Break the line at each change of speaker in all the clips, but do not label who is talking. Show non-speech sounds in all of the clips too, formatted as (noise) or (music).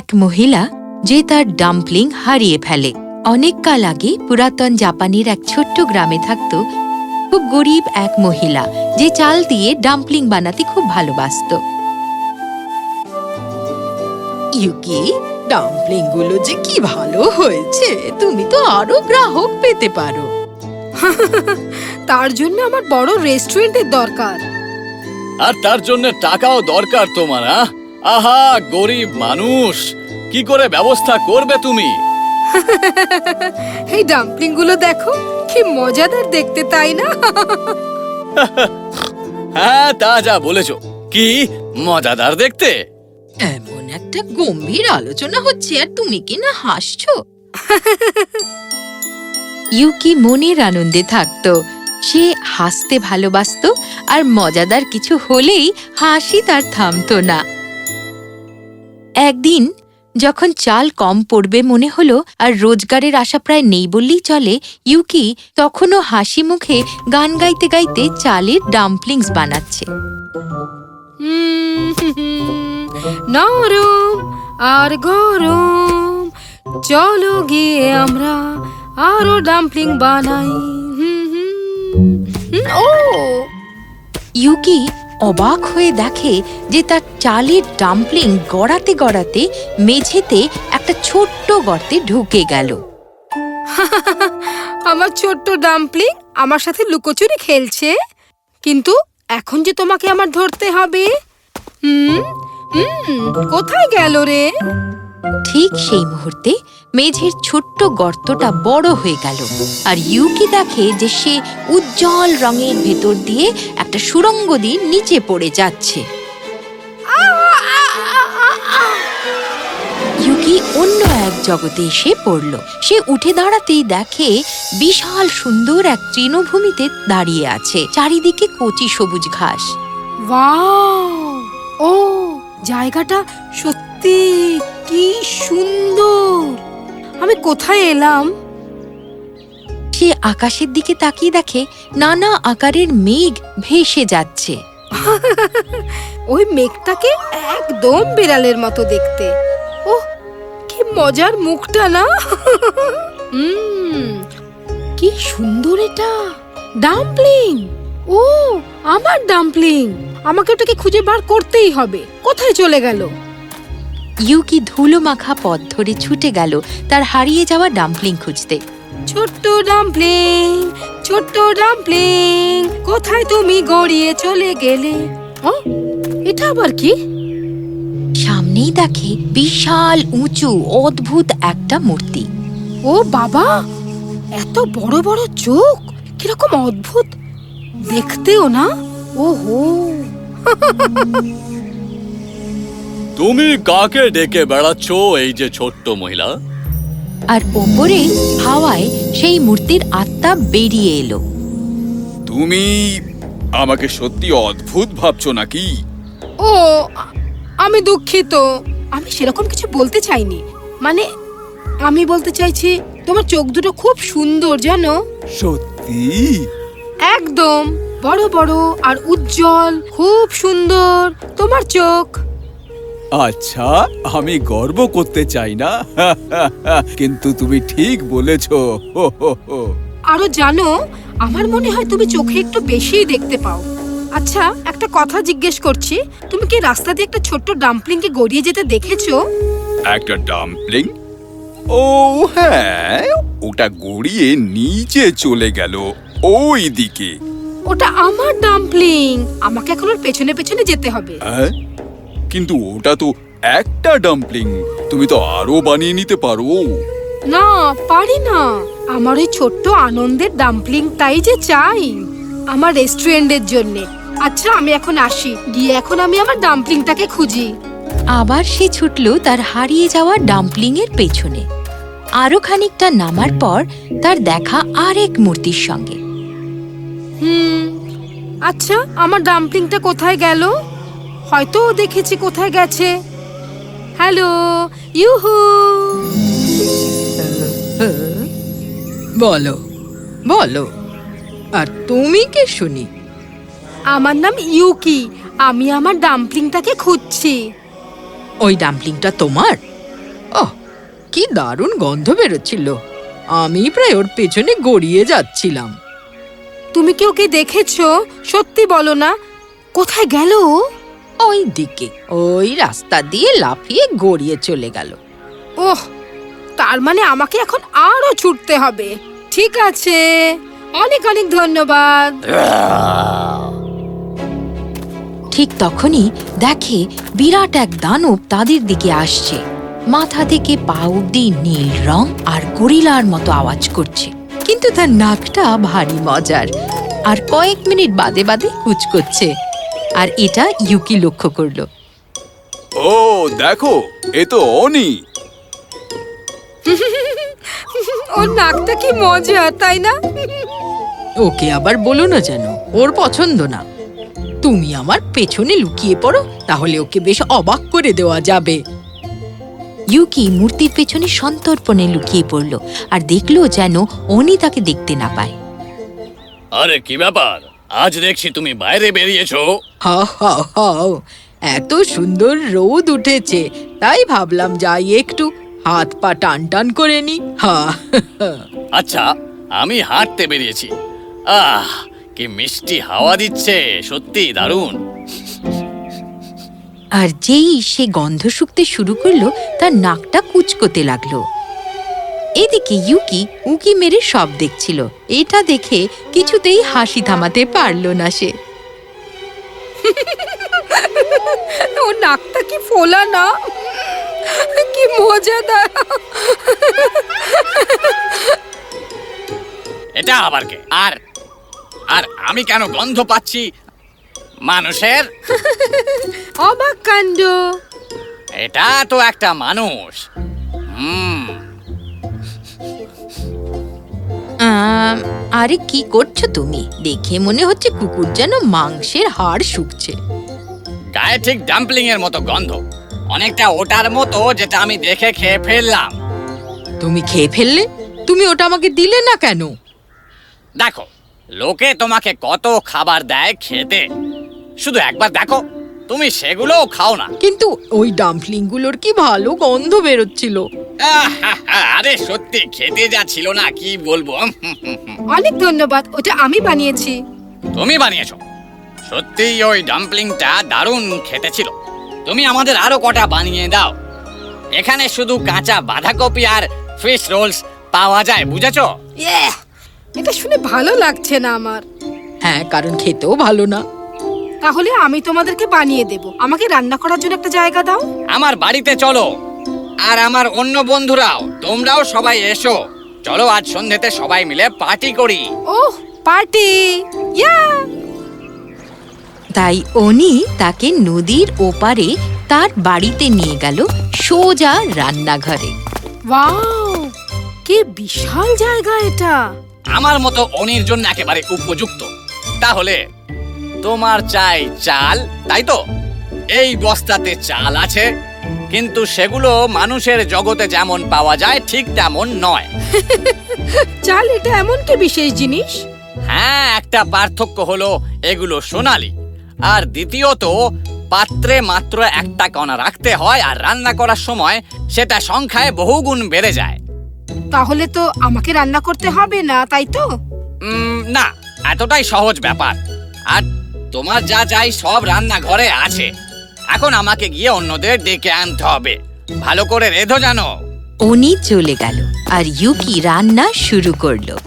এক মহিলা যে তার ডাম্পলিং হারিয়ে ফেলে। অনেক কাল আগে পুরাতন জাপানের এক ছোট্ট গ্রামে থাকত খুব গরিব এক মহিলা যে চাল দিয়ে ডাম্পলিং বানাতে খুব ভালোবাসত।
ইউকি ডাম্পলিংগুলো যে কি ভালো হয়েছে তুমি তো আরও গ্রাহক পেতে পারো। (laughs)
তার জন্য আমার বড় রেস্টুরেন্টের দরকার।
আর তার জন্য টাকাও দরকার তোমার আহ? আহা গরিব মানুষ। কি করে ব্যবস্থা করবে তুমি? (laughs)
এই ডাম্পলিংগুলো দেখো কি মজাদার দেখতে তাই না? (laughs)
হ্যাঁ তা যা বলেছ। কি মজাদার দেখতে?
এমন একটা গম্ভীর আলোচনা হচ্ছে আর তুমি কি না হাসছো? (laughs)
ইউকি মনের আনন্দে থাকত। সে হাসতে ভালোবাসত আর মজাদার কিছু হলেই হাসি তার থামতো না। একদিন যখন চাল কম পড়বে মনে হলো আর রোজগারের আশা প্রায় নেই বললেই চলে ইউকি তখনও হাসি মুখে গান গাইতে গাইতে চালের ডাম্পলিংস বানাচ্ছে।
নরম আর গরম চলো গিয়ে আমরা আরও ডাম্পলিং বানাই। হুম, হুম, হুম, ও!
ইউকি অবাক হয়ে দেখে যে তার চালের ডাম্পলিং গড়াতে গড়াতে মেঝেতে একটা ছোট্ট গর্তে ঢুকে গেল। (laughs)
আমার ছোট্ট ডাম্পলিং আমার সাথে লুকোচুরি খেলছে। কিন্তু এখন যে তোমাকে আমার ধরতে হবে? হুম? হুম? কোথায় গেল রে?
ঠিক সেই মুহূর্তে মেঝের ছোট্ট গর্তটা বড় হয়ে গেল। আর ইউকি দেখে যে সে উজ্জ্বল রঙের ভেতর দিয়ে একটা সুড়ঙ্গ দিয়ে নিচে পড়ে যাচ্ছে। ইউকি অন্য এক জগতে এসে পড়ল। সে উঠে দাঁড়াতেই দেখে বিশাল সুন্দর এক তৃণভূমিতে দাঁড়িয়ে আছে, চারিদিকে কচি সবুজ ঘাস।
ও, জায়গাটা সত্যি কি সুন্দর। আমি কোথায় এলাম?
সে আকাশের দিকে তাকিয়ে দেখে নানা আকারের মেঘ ভেসে যাচ্ছে। (laughs)
ওই মেঘটাকে একদম বিড়ালের মতো দেখতে। ও কি মজার মুখটা না? (laughs) কি সুন্দর এটা। ডাম্পলিং। ও আমার ডাম্পলিং। আমাকে ওটাকে খুঁজে বার করতেই হবে। কোথায় চলে গেল?
ইউকি ধুলো মাখা পথ ধরে ছুটে গেল। তার হারিয়ে যাওয়া ডাম্পলিং খুঁজতে।
ছোট্ট ডাম্পলিং ছোট্ট ডাম্পলিং কোথায় তুমি গড়িয়ে চলে গেলে? এটা আবার কি?
সামনেই দেখে বিশাল উঁচু অদ্ভুত একটা মূর্তি।
ও বাবা এত বড় বড় চোখ কীরকম অদ্ভুত। দেখতেও না? ও হো (laughs)
তুমি কাকে ডেকে বেড়াচ্ছ এই যে ছোট্ট মহিলা?
আর ওপরে হাওয়ায় সেই মূর্তির আত্মা বেরিয়ে এলো।
তুমি আমাকে সত্যি অদ্ভুত ভাবছ নাকি?
ও আমি দুঃখিত। আমি সেরকম কিছু বলতে চাইনি। মানে আমি বলতে চাইছি তোমার চোখ দুটো খুব সুন্দর জানো?
সত্যি?
একদম। বড় বড় আর উজ্জ্বল খুব সুন্দর। তোমার চোখ।
আচ্ছা আমি গর্ব করতে চাই না। (laughs) কিন্তু তুমি ঠিক বলেছ। হো, হো, (laughs) হো।
আরও জানো আমার মনে হয় তুমি চোখে একটু বেশিই দেখতে পাও। আচ্ছা একটা কথা জিজ্ঞেস করছি তুমি কি রাস্তা দিয়ে একটা ছোট্ট ডাম্পলিংকে গড়িয়ে যেতে দেখেছ?
একটা ডাম্পলিং? ও হ্যাঁ ওটা গড়িয়ে নিচে চলে গেল ওই দিকে
ওটা আমার ডাম্পলিং। আমাকে এখন ওর পেছনে পেছনে যেতে হবে।
হ্যাঁ? কিন্তু ওটা তো একটা ডাম্পলিং তুমি তো আরও বানিয়ে নিতে পারো।
না পারি না। আমার ওই ছোট্ট আনন্দের ডাম্পলিং তাই যে চাই। আমার রেস্টুরেন্টের জন্য। আচ্ছা আমি এখন আসি। গিয়ে এখন আমি আমার ডাম্পলিংটাকে খুঁজি।
আবার সে ছুটল তার হারিয়ে যাওয়া ডাম্পলিং এর পেছনে। আরও খানিকটা নামার পর তার দেখা আরেক মূর্তির সঙ্গে।
হুম আচ্ছা আমার ডাম্পলিংটা কোথায় গেল? হয়তো ও দেখেছি কোথায় গেছে। Hello yoohoo.
বলো বলো আর তুমি কে শুনি?
আমার নাম ইউকি আমি আমার ডাম্পলিংটাকে খুঁজছি।
ওই ডাম্পলিংটা তোমার? ও কি দারুণ গন্ধ বেরোচ্ছিল। আমি প্রায় ওর পেছনে গড়িয়ে যাচ্ছিলাম।
তুমি কি ওকে দেখেছ? সত্যি বলো না কোথায় গেল ও?
ওই দিকে ওই রাস্তা দিয়ে লাফিয়ে গড়িয়ে চলে গেল।
ওহ তার মানে আমাকে এখন আরও ছুটতে হবে। ঠিক আছে অনেক অনেক ধন্যবাদ।
ঠিক তখনই দেখে বিরাট এক দানব তাদের দিকে আসছে। মাথা থেকে পা অব্দি নীল রং আর গরিলার মতো আওয়াজ করছে। কিন্তু তার নাকটা ভারী মজার। আর কয়েক মিনিট বাদে বাদে কুচকোচ্ছে। আর এটা ইউকি লক্ষ্য করল।
ও দেখো এ তো অনি।
ওর নাকটা কি মজা তাই না?
ওকে আবার বলো না যেন ওর পছন্দ না। তুমি আমার পেছনে লুকিয়ে পড়ো তাহলে ওকে বেশ অবাক করে দেওয়া যাবে।
ইউকি মূর্তির পেছনে সন্তর্পণে লুকিয়ে পড়ল আর দেখল যেন অনি তাকে দেখতে না পায়।
আরে কি ব্যাপার? আজ দেখছি তুমি বাইরে বেরিয়েছো।
হাও এত সুন্দর রোদ উঠেছে তাই ভাবলাম যাই একটু হাত পা টান টান করে নি
আচ্ছা আমি হাঁটতে বেরিয়েছি। আহ কি মিষ্টি হাওয়া দিচ্ছে সত্যি দারুণ।
আর যেই সে গন্ধ শুকতে শুরু করল তার নাকটা কুচকোতে লাগল। এদিকে ইউকি উকি মেরে সব দেখছিল। এটা দেখে কিছুতেই হাসি থামাতে পারল না সে।
ওর নাকটা কি ফোলা না? কি মজাদার।
এটা আবার কে? আর আর আমি কেন গন্ধ পাচ্ছি? মানুষের?
অবাক কাণ্ড।
এটা তো একটা মানুষ। হুম।
আরে কি করছ তুমি? দেখে মনে হচ্ছে কুকুর যেন মাংসের হাড় শুকছে।
গায়ে ঠিক ডাম্পলিং এর মতো গন্ধ। অনেকটা ওটার মতো যেটা আমি দেখে খেয়ে ফেললাম।
তুমি খেয়ে ফেললে? তুমি ওটা আমাকে দিলে না কেন?
দেখো লোকে তোমাকে কত খাবার দেয় খেতে। শুধু একবার দেখো তুমি সেগুলোও খাও না।
কিন্তু ওই ডাম্পলিংগুলোর কি ভালো গন্ধ বেরোচ্ছিল।
আরে সত্যি খেতে যা ছিল না কি বলব।
অনেক ধন্যবাদ ওটা আমি বানিয়েছি।
তুমি বানিয়েছো। সত্যি ওই ডাম্পলিংটা দারুণ খেতে ছিল তুমি আমাদের আরও কটা বানিয়ে দাও। এখানে শুধু কাঁচা বাঁধাকপি আর ফিশ রোলস পাওয়া যায় বুঝেছ?
এটা শুনে ভালো লাগছে না আমার।
হ্যাঁ কারণ খেতেও ভালো না।
তাহলে আমি তোমাদেরকে বানিয়ে দেব। আমাকে রান্না করার জন্য একটা জায়গা দাও।
আমার বাড়িতে চলো। আর আমার অন্য বন্ধুরাও তোমরাও সবাই এসো। চলো আজ সন্ধ্যেতে সবাই মিলে পার্টি করি।
Oh party! ইয়া!
তাই অনি তাকে নদীর ওপারে তার বাড়িতে নিয়ে গেল সোজা রান্নাঘরে।
ওয়াও! কি বিশাল জায়গা এটা!
আমার মতো অনির জন্য একেবারে উপযুক্ত। তাহলে তোমার চাই চাল তাই তো? এই বস্তাতে চাল আছে কিন্তু সেগুলো মানুষের জগতে যেমন পাওয়া যায় ঠিক তেমন নয়। (laughs)
চাল এটা এমন কি বিশেষ জিনিস?
হ্যাঁ একটা পার্থক্য হলো এগুলো সোনালি। আর দ্বিতীয়ত পাত্রে মাত্র একটা কণা রাখতে হয় আর রান্না করার সময় সেটা সংখ্যায় বহুগুণ বেড়ে যায়।
তাহলে তো আমাকে রান্না করতে হবে না তাই তো?
না এতটাই সহজ ব্যাপার। আর তোমার যা চাই সব রান্নাঘরে আছে। এখন আমাকে গিয়ে অন্যদের ডেকে আনতে হবে। ভালো করে রেধো জানো।
উনি চলে গেল আর ইউকি রান্না শুরু করল।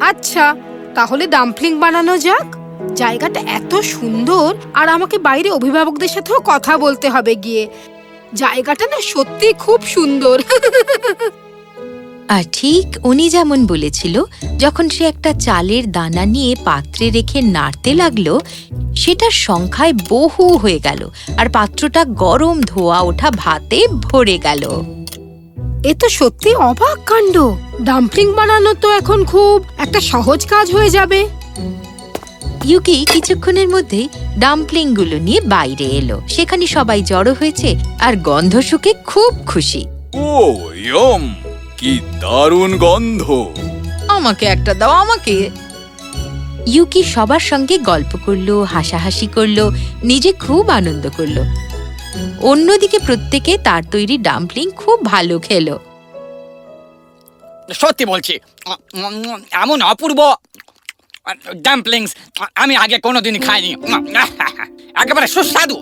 আচ্ছা তাহলে ডাম্পলিং বানানো যাক। জায়গাটা এত সুন্দর আর আমাকে বাইরে অভিভাবকদের সাথেও কথা বলতে হবে গিয়ে। জায়গাটা না সত্যি খুব সুন্দর। (laughs)
আর ঠিক উনি যেমন বলেছিল যখন সে একটা চালের দানা নিয়ে পাত্রে রেখে নাড়তে লাগল সেটার সংখ্যায় বহু হয়ে গেল আর পাত্রটা গরম ধোয়া ওঠা ভাতে ভরে গেল।
এ তো সত্যি অবাক কাণ্ড। ডাম্পলিং বানানো তো এখন খুব একটা সহজ কাজ হয়ে যাবে।
ইউকি কিছুক্ষণের মধ্যেই ডাম্পলিংগুলো নিয়ে বাইরে এলো। সেখানে সবাই জড়ো হয়েছে আর গন্ধ শুকে খুব খুশি।
ও ইয়ম! কি দারুণ গন্ধ।
আমাকে একটা দাও আমাকে।
ইউকি সবার সঙ্গে গল্প করল হাসাহাসি করল নিজে খুব আনন্দ করল। অন্যদিকে প্রত্যেকে তার তৈরি ডাম্পলিং খুব ভালো খেলো।
সত্যি বলছি এমন অপূর্ব ডাম্পলিংস আমি আগে কোনোদিন খাইনি। একেবারে সুস্বাদু।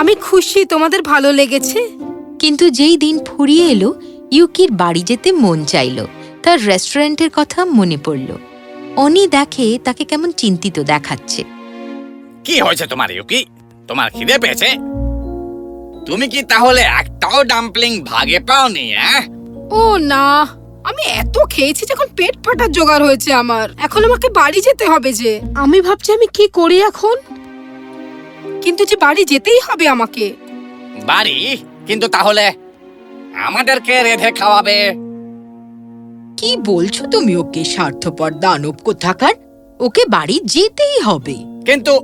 আমি খুশি তোমাদের ভালো লেগেছে?
কিন্তু যেই দিন ফুরিয়ে এলো ইউকির বাড়ি যেতে মন চাইল। তার রেস্টুরেন্টের কথা মনে পড়ল। অনি দেখে তাকে কেমন চিন্তিত দেখাচ্ছে।
কি হয়েছে তোমার ইউকি? তোমার খিদে পেয়েছে? তুমি কি তাহলে একটাও ডাম্পলিং ভাগে পাওনি হ্যাঁ
ও না আমি এত খেয়েছি যখন পেট ফাটার জোগাড় হয়েছে আমার। এখন আমাকে বাড়ি যেতে হবে যে। আমি ভাবছি আমি কি করি এখন? কিন্তু যে বাড়ি যেতেই হবে আমাকে।
বাড়ি? কিন্তু তাহলে আমাদেরকে রেধে খাওয়াবে।
কি বলছো তুমি ওকে? স্বার্থপর দানব কোথাকার? ওকে বাড়ি যেতেই হবে।
কিন্তু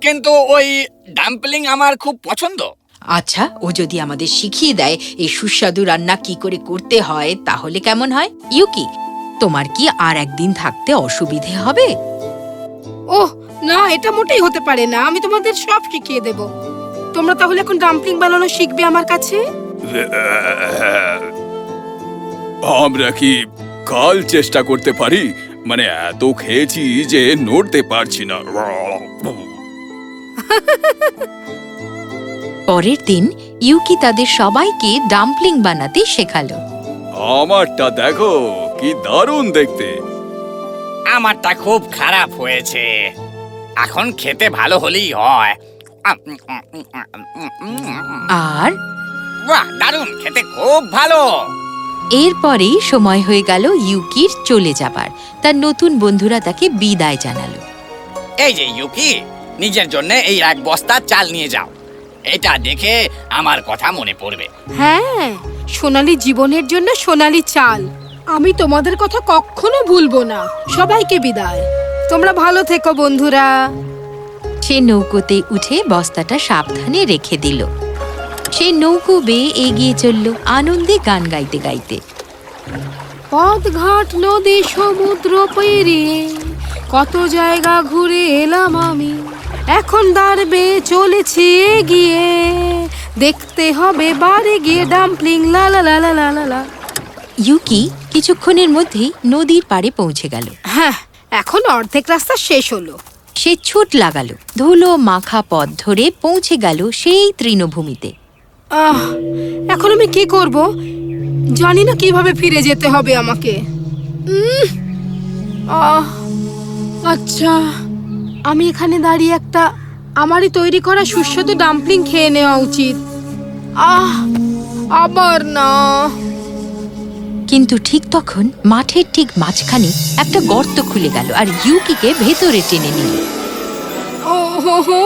কিন্তু ওই ডাম্পলিং আমার খুব পছন্দ।
আচ্ছা ও যদি আমাদের শিখিয়ে দেয় এই সুস্বাদু রান্না কি করে করতে হয় তাহলে কেমন হয়?
ইউকি তোমার কি আর একদিন থাকতে অসুবিধে হবে?
ওহ না এটা মোটেই হতে পারে না। আমি তোমাদের সব শিখিয়ে দেব। তোমরা তাহলে এখন ডাম্পলিং বানানো শিখবে আমার কাছে?
আমরা কি কাল চেষ্টা করতে পারি? মানে এত খেয়েছি যে নড়তে পারছি না। (laughs)
পরের দিন ইউকি তাদের সবাইকে ডাম্পলিং বানাতে শেখালো।
আমারটা দেখো কি দারুণ দেখতে।
আমারটা খুব খারাপ হয়েছে। এখন খেতে ভালো হলেই হয়।
আর?
বাহ দারুণ খেতে খুব ভালো।
এরপরেই সময় হয়ে গেল ইউকির চলে যাবার। তার নতুন বন্ধুরা তাকে বিদায় জানালো।
এই যে ইউকি নিজের জন্য এই এক বস্তা চাল নিয়ে যাও। এটা দেখে আমার কথা মনে পড়বে।
হ্যাঁ সোনালী জীবনের জন্য সোনালি চাল। আমি তোমাদের কথা কখনো ভুলবো না। সবাইকে বিদায়। তোমরা ভালো থেকো বন্ধুরা।
সে নৌকোতে উঠে বস্তাটা সাবধানে রেখে দিল। সে নৌকো বেয়ে এগিয়ে চলল আনন্দে গান গাইতে গাইতে।
পথ ঘাট নদী সমুদ্র পেরিয়ে কত জায়গা ঘুরে এলাম আমি। এখন দাঁড়বে চলেছি এগিয়ে। দেখতে হবে বারে গিয়ে ডাম্পলিং লা লা লা লা লা লা লা।
ইউকি কিছুক্ষণের মধ্যেই নদীর পাড়ে পৌঁছে গেল।
হ্যাঁ এখন অর্ধেক রাস্তা শেষ হলো।
সে ছুট লাগালো, ধুলো মাখা পথ ধরে পৌঁছে গেল সেই তৃণভূমিতে।
আহ, এখন আমি কি করব? জানি না কীভাবে ফিরে যেতে হবে আমাকে। আহ আচ্ছা আমি এখানে দাঁড়িয়ে একটা আমারই তৈরি করা সুস্বাদু ডাম্পলিং খেয়ে নেওয়া উচিত। আহ, আবার না।
কিন্তু ঠিক তখন মাঠের ঠিক মাঝখানে একটা গর্ত খুলে গেল আর ইউকিকে ভেতরে টেনে নিল।
ও হো হো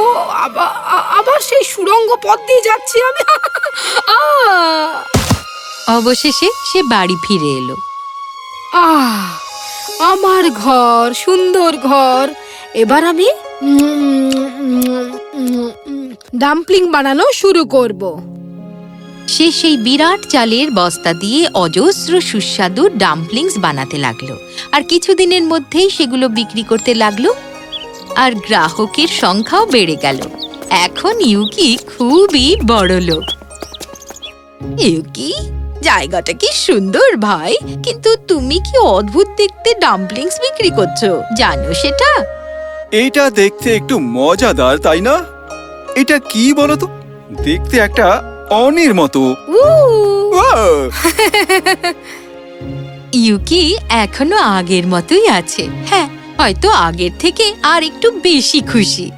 আবার সেই সুড়ঙ্গ পথ দিয়ে যাচ্ছি আমি।
অবশেষে সে বাড়ি ফিরে এলো।
আহ আমার ঘর সুন্দর ঘর। এবার আমি ডাম্পলিং বানানো শুরু করব।
সে সেই বিরাট চালের বস্তা দিয়ে অজস্র সুস্বাদু ডাম্পলিংস বানাতে লাগল। আর কিছুদিনের মধ্যেই সেগুলো বিক্রি করতে লাগল। আর গ্রাহকের সংখ্যাও বেড়ে গেল। এখন ইউকি খুবই বড় লোক। ইউকি, জায়গাটা কি সুন্দর ভাই। কিন্তু তুমি কি অদ্ভুত দেখতে ডাম্পলিংস বিক্রি করছ? জানো সেটা?
এটা দেখতে একটু মজাদার, তাই না? এটা কি বলতো দেখতে একটা অনির মতো। (laughs)
ইউকি এখনও আগের মতোই আছে। হ্যাঁ হয়তো আগের থেকে আর একটু বেশি খুশি।